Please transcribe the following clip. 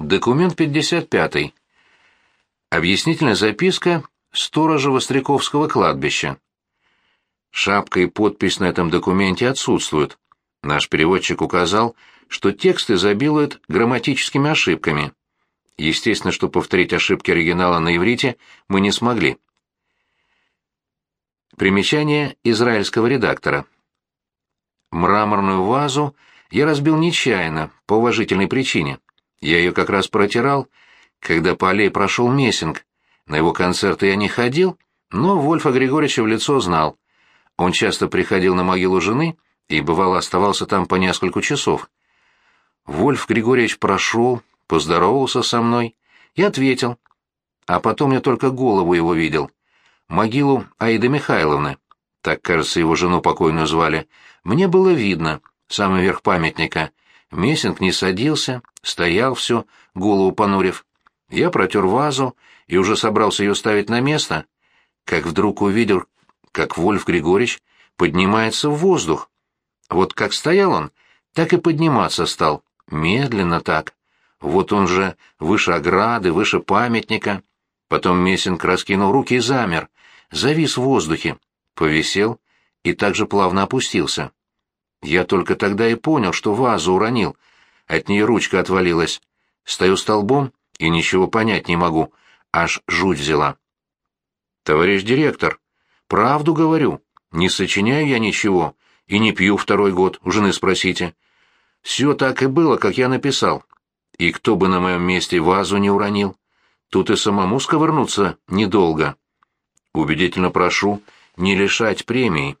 Документ 55. Объяснительная записка сторожа Востряковского кладбища. Шапка и подпись на этом документе отсутствуют. Наш переводчик указал, что текст изобилует грамматическими ошибками. Естественно, что повторить ошибки оригинала на иврите мы не смогли. Примечание израильского редактора. Мраморную вазу я разбил нечаянно, по уважительной причине. Я ее как раз протирал, когда по аллее прошел Мессинг. На его концерты я не ходил, но Вольфа Григорьевича в лицо знал. Он часто приходил на могилу жены и, бывало, оставался там по несколько часов. Вольф Григорьевич прошел, поздоровался со мной и ответил. А потом я только голову его видел. Могилу Аиды Михайловны, так, кажется, его жену покойную звали, мне было видно, самый верх памятника. Мессинг не садился, стоял все, голову понурив. Я протер вазу и уже собрался ее ставить на место, как вдруг увидел, как Вольф Григорьевич поднимается в воздух. Вот как стоял он, так и подниматься стал, медленно так. Вот он же выше ограды, выше памятника. Потом Мессинг раскинул руки и замер, завис в воздухе, повисел и также плавно опустился. Я только тогда и понял, что вазу уронил. От нее ручка отвалилась. Стою столбом и ничего понять не могу. Аж жуть взяла. Товарищ директор, правду говорю. Не сочиняю я ничего и не пью второй год, у жены спросите. Все так и было, как я написал. И кто бы на моем месте вазу не уронил. Тут и самому сковырнуться недолго. Убедительно прошу не лишать премии.